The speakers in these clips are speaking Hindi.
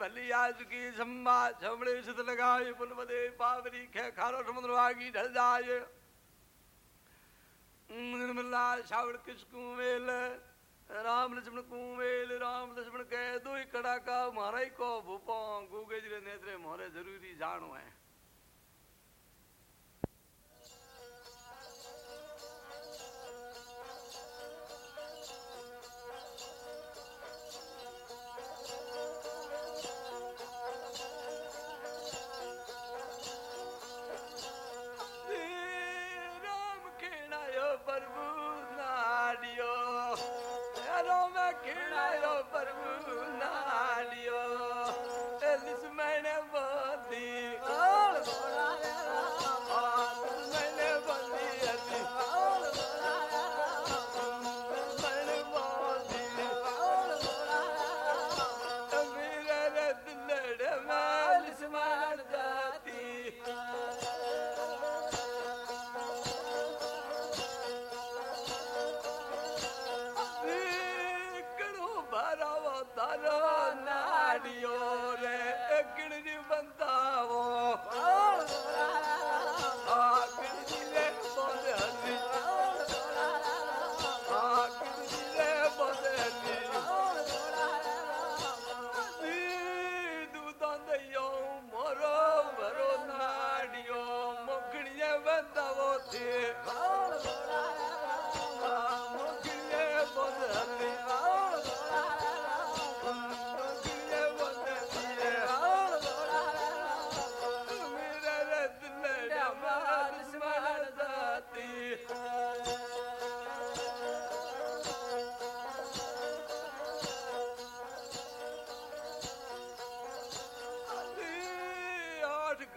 भली लगाए पावरी खे खारो समुद्र भागी ढल जाए। निर्मला छावड़ किसकू मेल राम लक्ष्मण कुमेल राम लक्ष्मण कह दो कड़ा का मारा ही को भूपो गूगे जी नेत्रे मोरे ज़रूरी जानो है।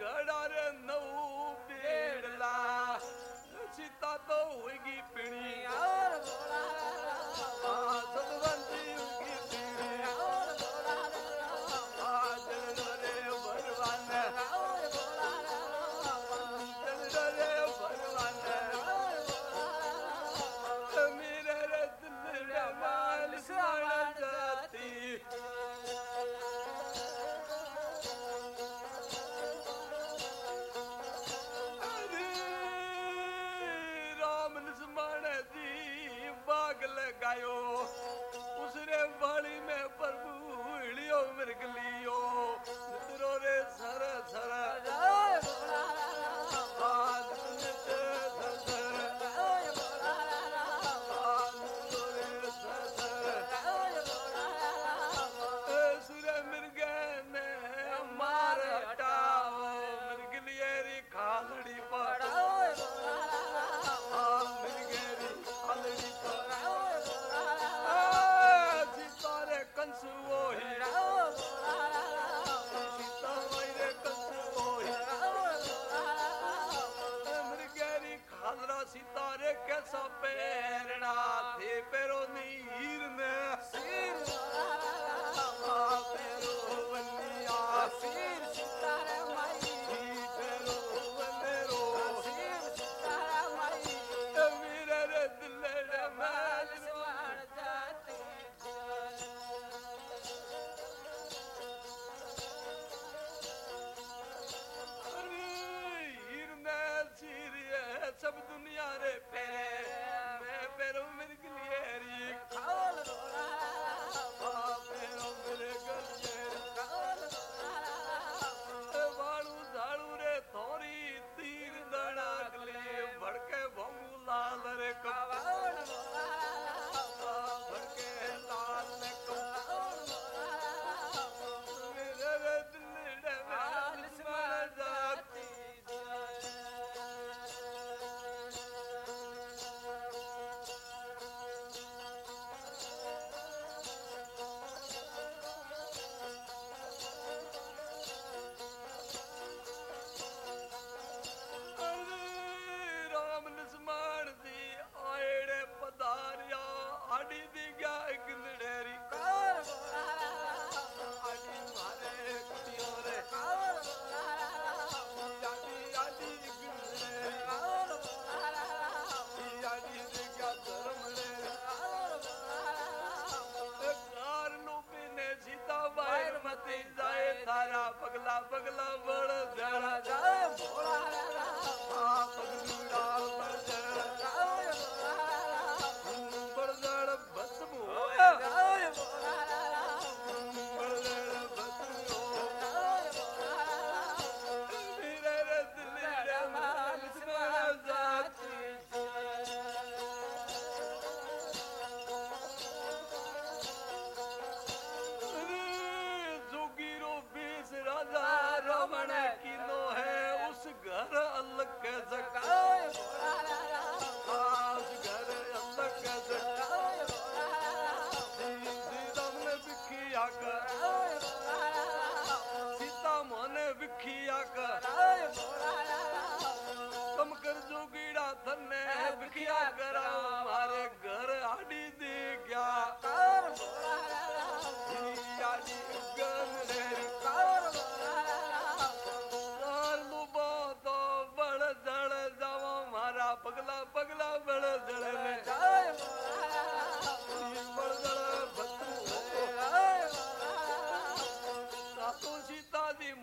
ઘડા રે નવ બેડલા સીતા તો હોઈ ગઈ પીણી આ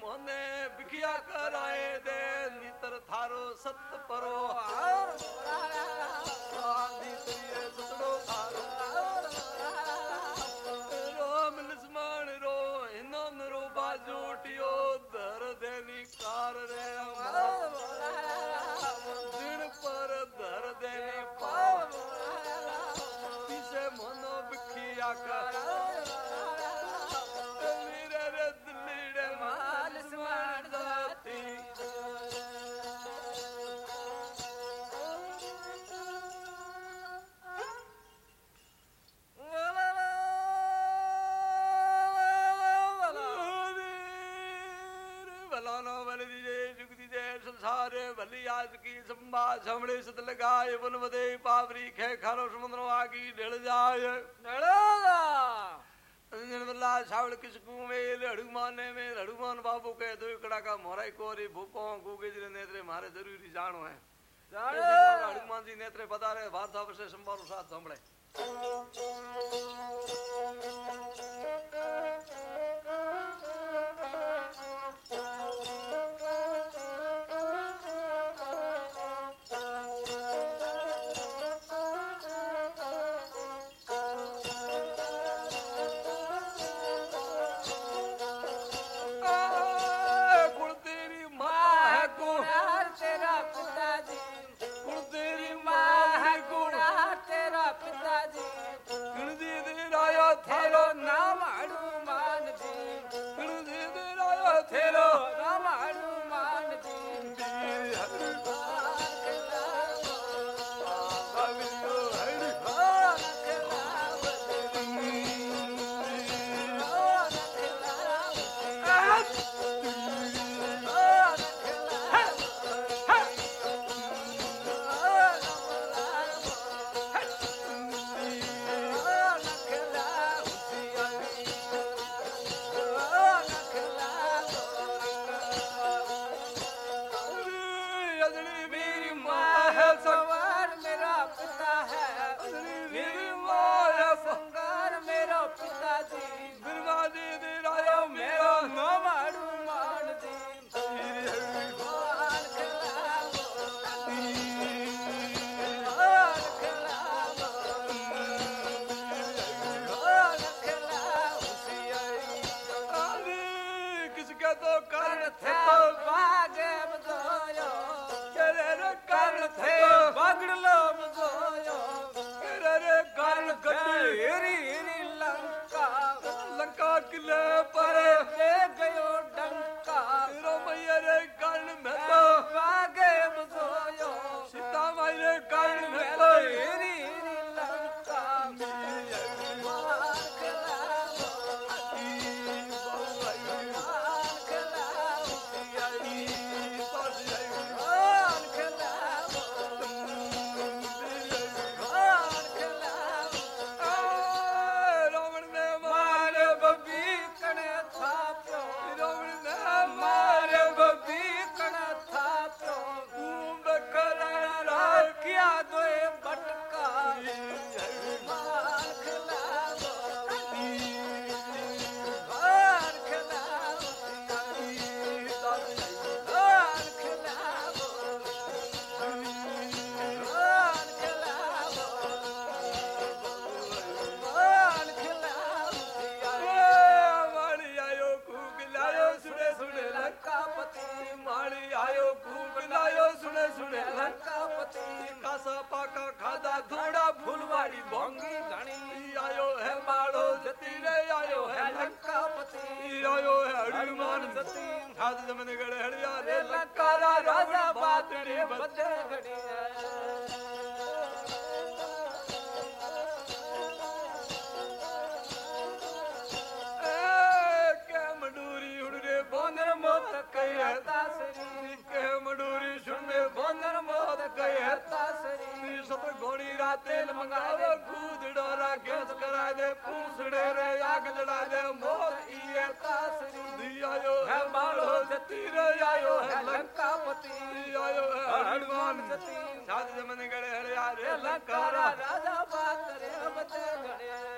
मोने बिकिया कराए दे नितर थारो सत परो आर आर आर आर आर आर आर आर आर भली आज की संभा सामने सत लगाए बन बदे पावरी खे खारो समुद्र आगी ढल जाए। अंजन बल्ला छावल में लड़ुमाने में लड़ुमान बाबू के दो का मोराई कोरी भूपो नेत्रे मारे ज़रूरी जानो है। हनुमान जी नेत्रे पता रहे वार्ता से साथ हनुमान सती हाथ जमन गड़ हड़िया रे लकारा राजा बात रे बच्चे खड़ी सुन में बंदर मोद कही हता सरी सत घोड़ी रातेल मंगावे घू केस करा दे पूंछड़े रे आग जड़ा दे मोर इए तासरी दी आयो है मारो जती रे आयो है लंका पति आयो है हनुमान जती साध जमन गड़े हरे यारे लंका राजा बात रे बते गड़े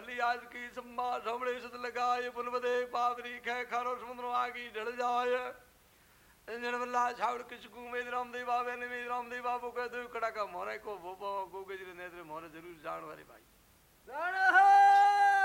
आज की सम्मा समड़े सुत लगाए पुलबदे पावरी खे खारो समुद्र आगे ढल जाए इंजन बल्ला छावड़ किसकू मेद राम देव आवे ने मेद राम बाबू कह दो कड़ा का मोरे को भोपा को गजरे नेत्र मोरे ज़रूर जान वाले भाई जान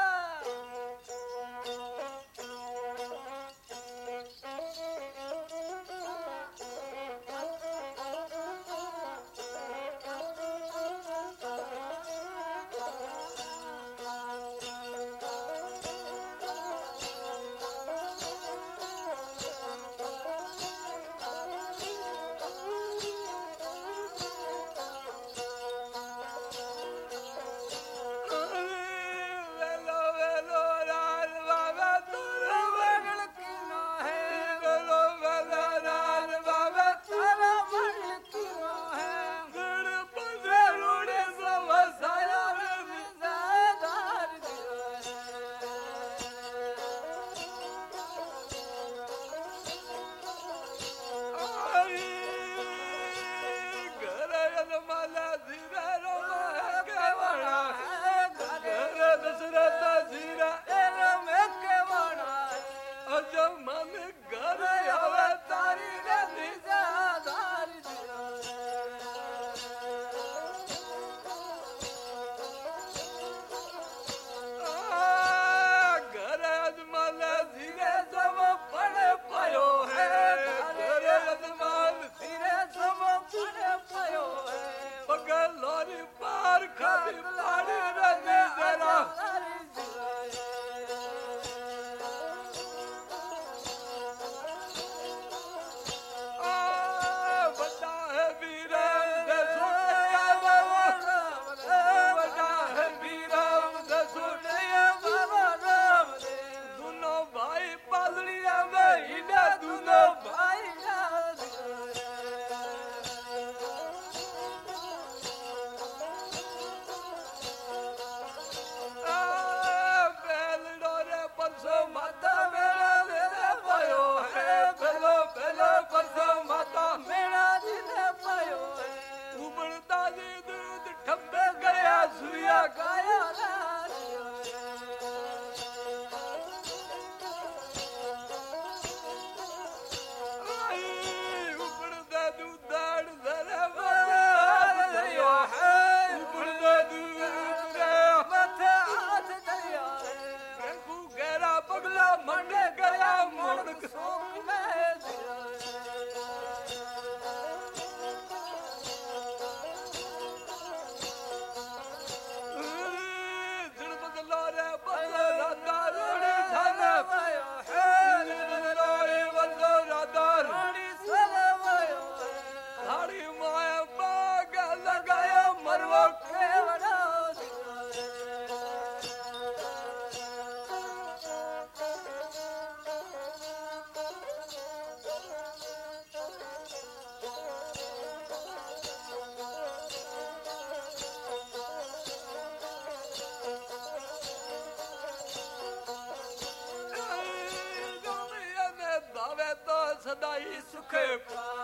그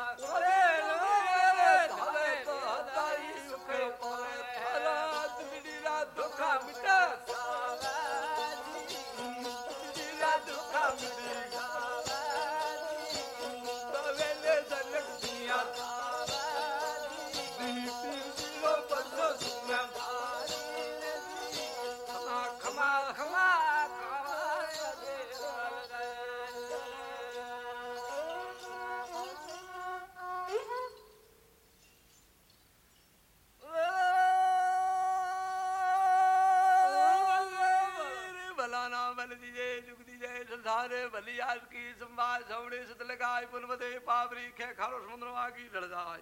धारे भलियाल की संवाद सवणे सुत लगाए पुलवदे पावरी खे खारो समुद्र आगी लड़ जाए।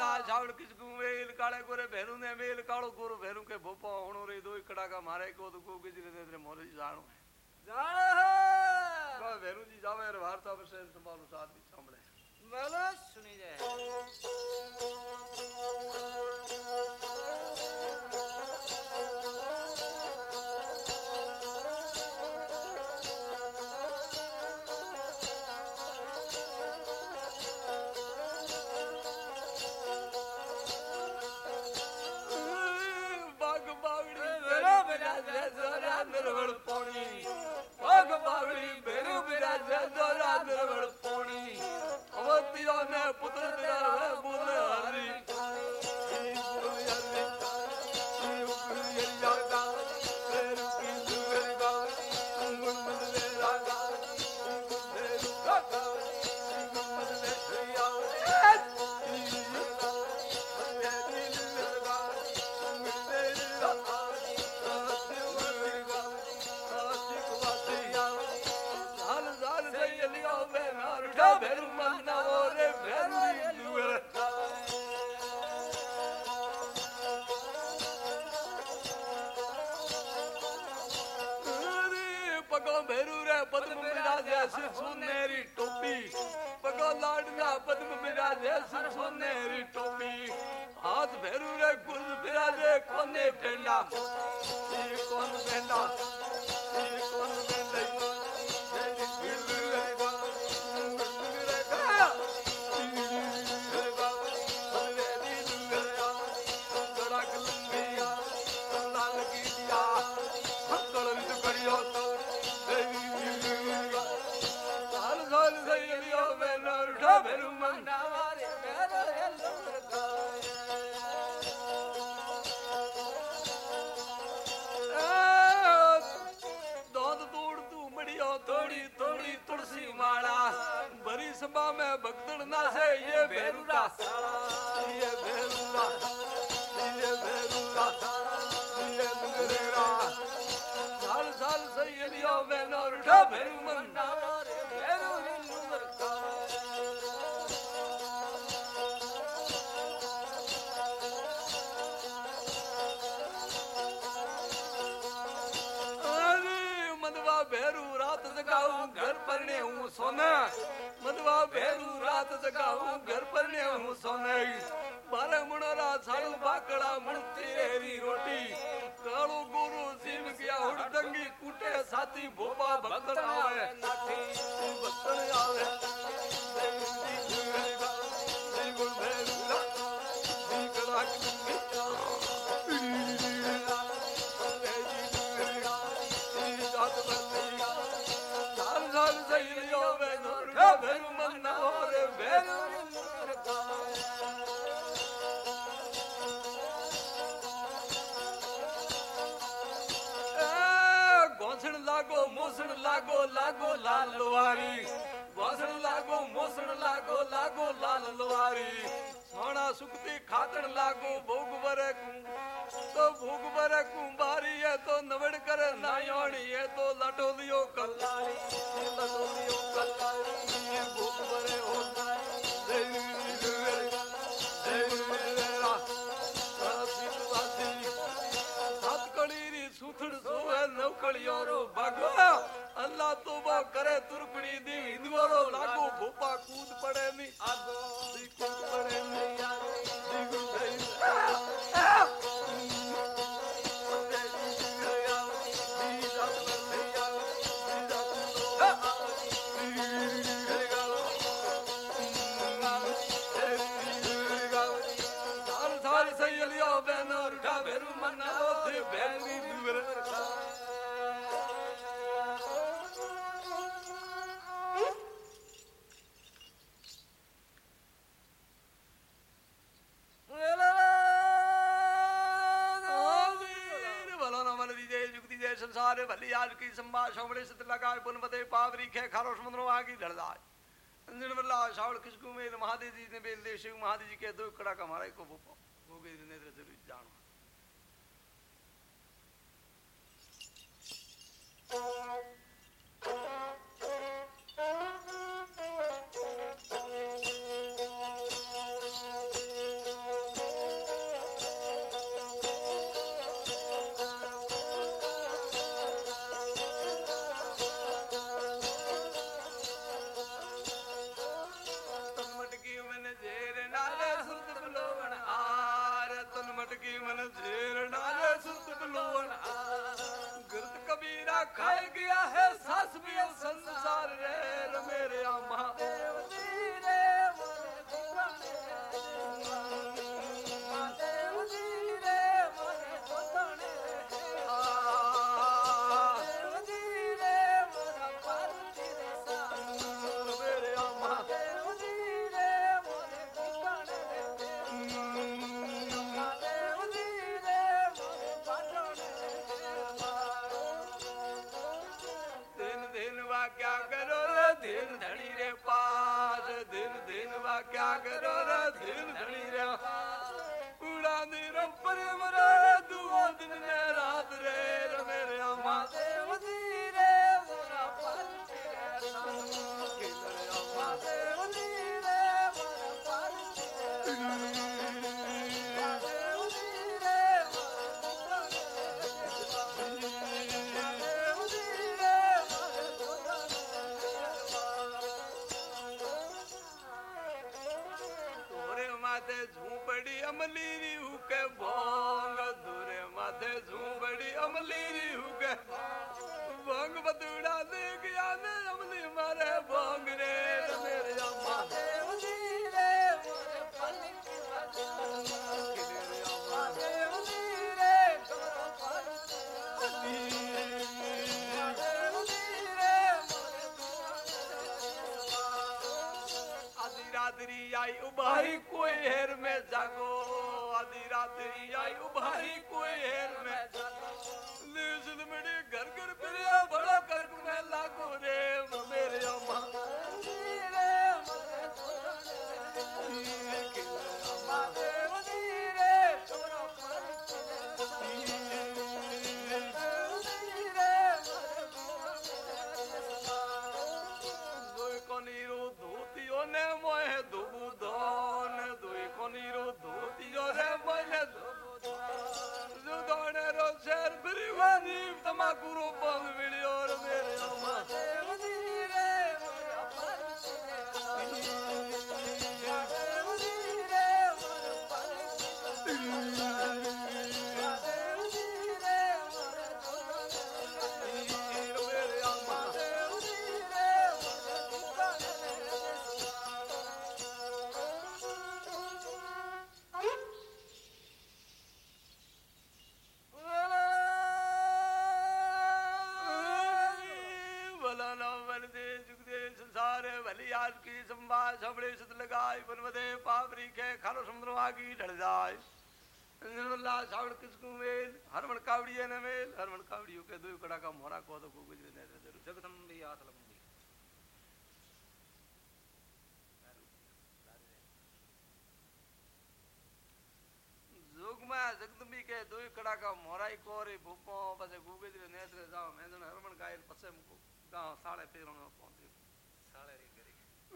लाल छावड़ किस गुमेल काले गोरे भैरू ने मेल कालो गोरो भैरू के भोपा होणो रे दो इकड़ा का मारे को तो को किसी ने मोरे जी जानो जाने है! भैरू जी जावे रे भारत अपसेन सोना मतवा भेरू रात जगाऊं घर पर ने हूँ सोने बारह मुनरा साड़ू बाकड़ा मुड़ती रेवी रोटी कालो गोरो जीव गया हुड़दंगी कूटे साथी भोपा भक्तन आवे नाथी भक्तन आवे Thank you. લાગો લાગો લાલ લવારી ગોસણ લાગો મોસણ લાગો લાગો લાલ લવારી સોના સુકતી ખાતણ લાગો ભોગ વરે તો ભોગ વરે કુંભારી એ તો નવડ કરે નાયોણી એ તો લટોલિયો કલ્લારી લટોલિયો કલ્લારી એ ભોગ વરે હો સોવે નવકળિયો રો ભાગો. અલ્લાહ તોબા કરે તુરકડી દી હિંદવારો લાગો, ભોપા કૂદ પડે ની આગો કૂદ પડે ની દી संसार भली आज की संभा शोमड़े सत लगाए पुनपते पावरी खे खारो समुद्रो आगे ढलदाय अंजन बल्ला शावल किसकु मेल महादेव जी ने बेल दे, शिव महादेव जी के दो कड़ा का मारा को भोपो भोगे नेत्र ज़रूर जानो मटकी दिन वा क्या करो रे दिन धनी रे रात्रि आई उबारी कोई हेर में जागो। आधी रात्रि आई उबारी कोई हेर में मेरे मेरे संवाद सबड़े सत लगाई बनवदे पापरी के खालो समुद्र आगी ढल जाए। निर्मला सावड़ किसको मेल हरमन कावड़िए न मेल। हरमन कावड़ियों के दो कड़ा का मोरा को तो को गुजरे ने ज़रूर जगदम्बी आतलबंदी जोग में जगदम्बी के दो कड़ा का मोराई को रे भूपो, बसे गुगजरे नेत्र जाओ, मैं जन हरमन कायल पसे मुको। गाँव साढ़े पेरों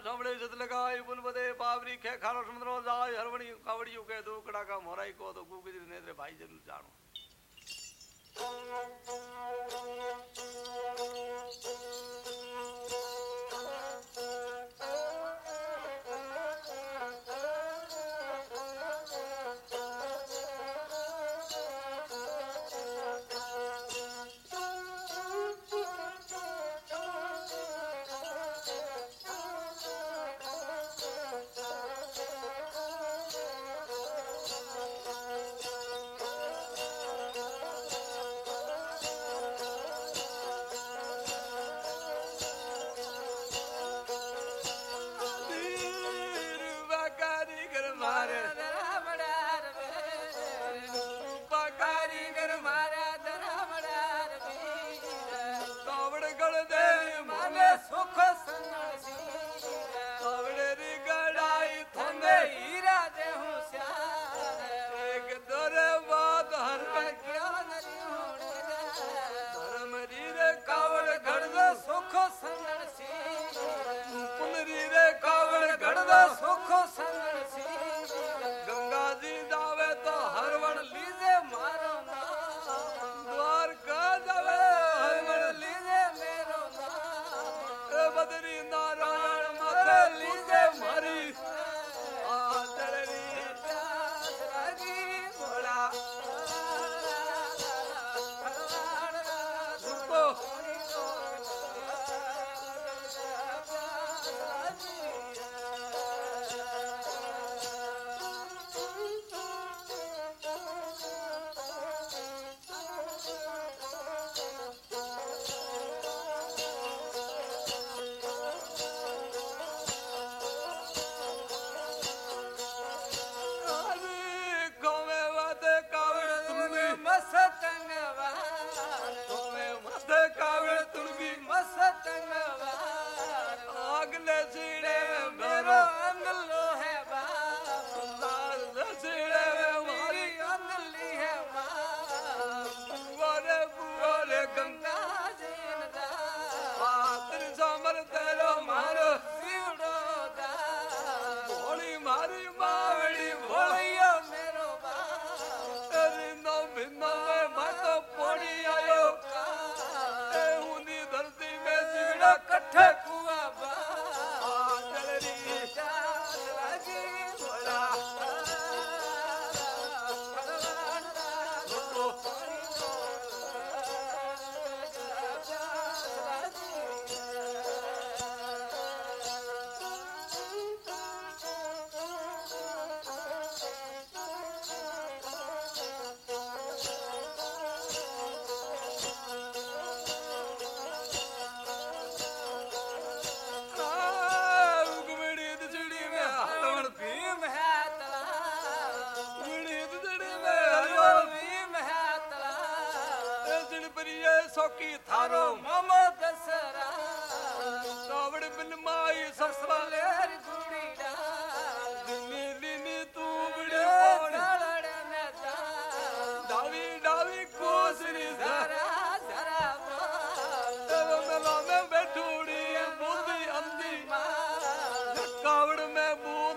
સાંભળે સતલકાય પુલપદે પાવરી ખે ખારો સમુદ્રો, જાય હરવણી કાવડિયું કે દુકડા કા મોરાઈ કો તો ગુગરી નેત્રે ભાઈ જરૂર જાણો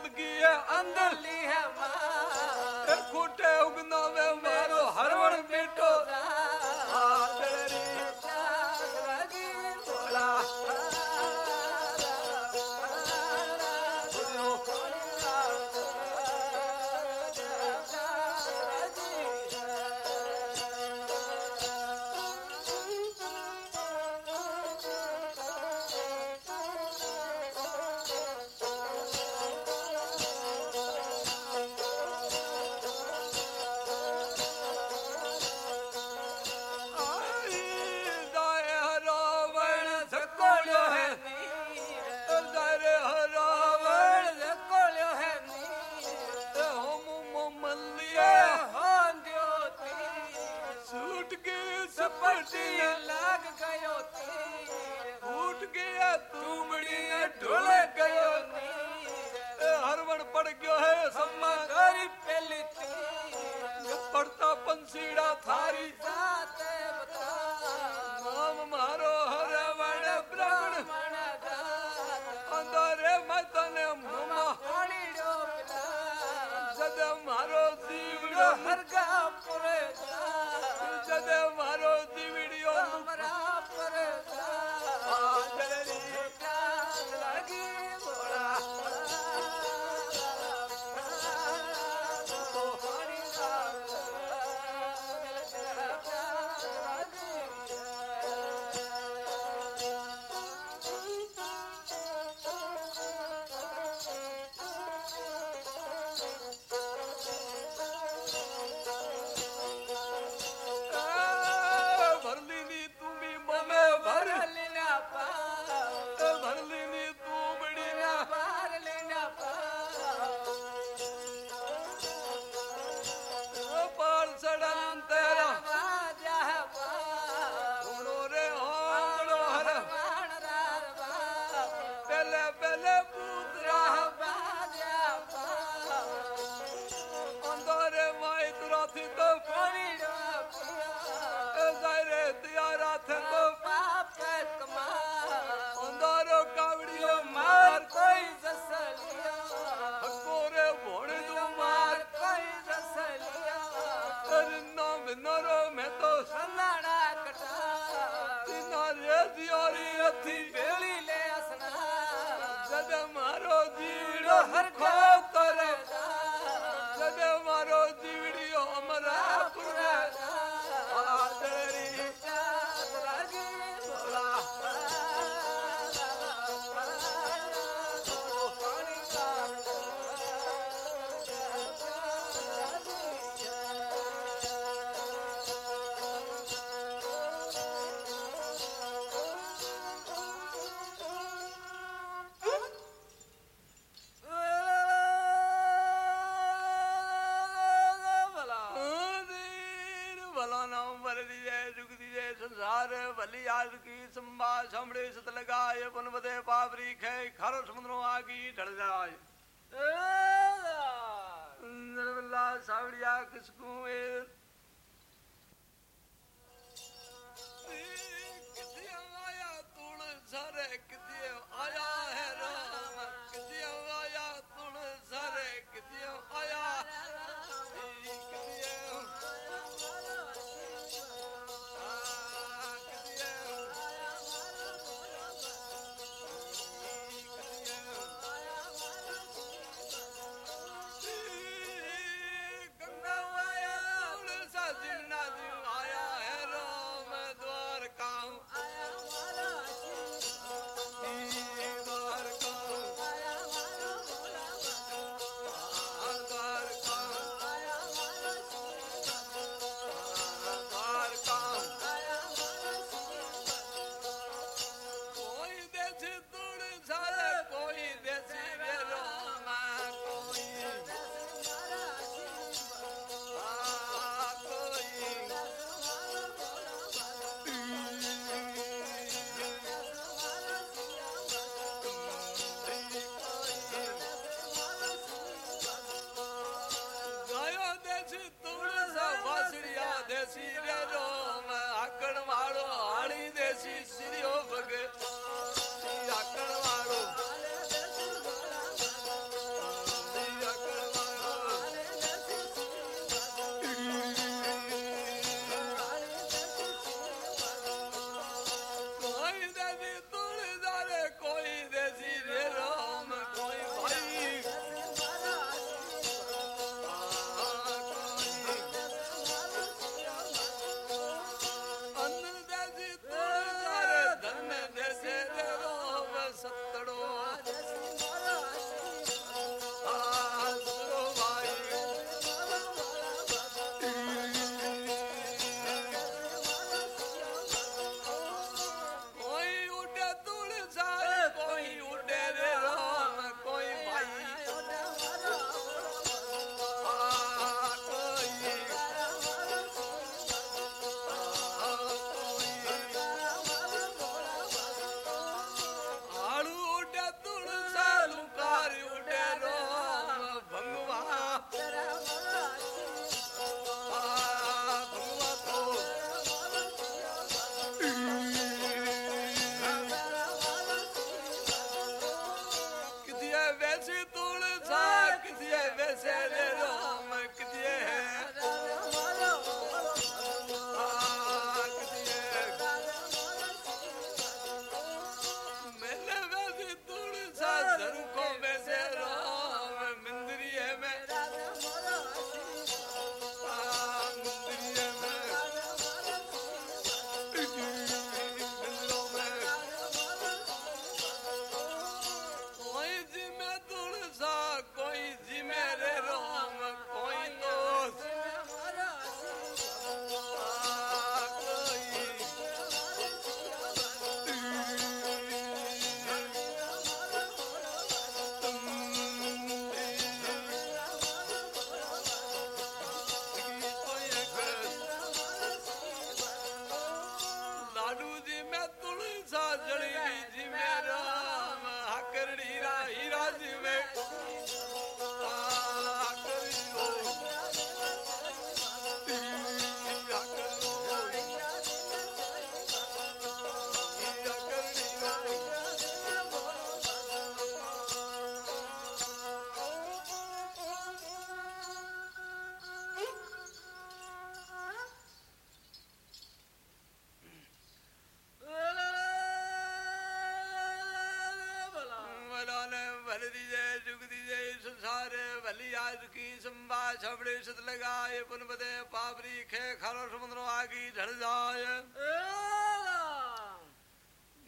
જિંદગી આંધળી હે માં ખોટે ઉગનો વે મારો હરવણ બેટો સમ્મા કરી પેલી પડતા પંસીડા થારી लगाए बन बनवदे बाबरी खे खरस सिद्ध लगाए पुन बदे पापरी खे खारो समुद्र आगी ढल जाए।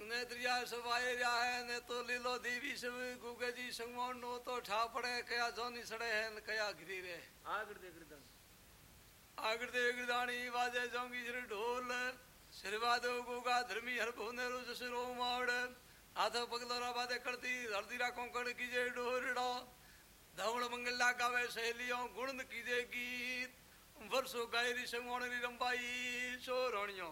नेत्रिया सवाए आए रिया है ने तो लीलो देवी सब गुगे जी संगमोन नो तो ठापड़े कया जोनी सड़े हैं न कया घिरी रे। आगर दे गिरदान। आगर दे गिरदानी बाजे जोंगी जरे ढोल श्रीवादो गोगा धर्मी हर भुने रोज सिरो मावड़ आधा पगलोरा बादे करती हरदी राखों कण कीजे डोरड़ा धवल मंगला गावे सहेलियों गुण कीजे गीत। वर्षो गायरी संगोण रंबाई सोरणियों